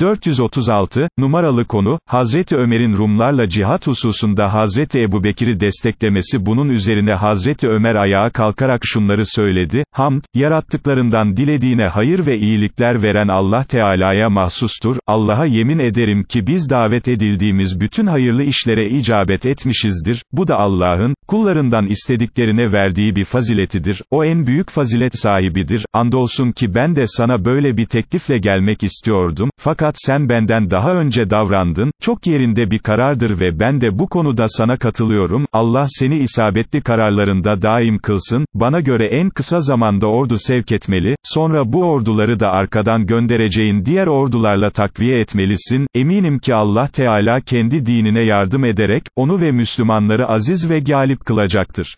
436, numaralı konu, Hazreti Ömer'in Rumlarla cihat hususunda Hazreti Ebubekir'i desteklemesi bunun üzerine Hazreti Ömer ayağa kalkarak şunları söyledi, Hamd, yarattıklarından dilediğine hayır ve iyilikler veren Allah Teala'ya mahsustur, Allah'a yemin ederim ki biz davet edildiğimiz bütün hayırlı işlere icabet etmişizdir, bu da Allah'ın, kullarından istediklerine verdiği bir faziletidir, o en büyük fazilet sahibidir, andolsun ki ben de sana böyle bir teklifle gelmek istiyordum, fakat sen benden daha önce davrandın, çok yerinde bir karardır ve ben de bu konuda sana katılıyorum, Allah seni isabetli kararlarında daim kılsın, bana göre en kısa zamanda ordu sevk etmeli, sonra bu orduları da arkadan göndereceğin diğer ordularla takviye etmelisin, eminim ki Allah Teala kendi dinine yardım ederek, onu ve Müslümanları aziz ve galip kılacaktır.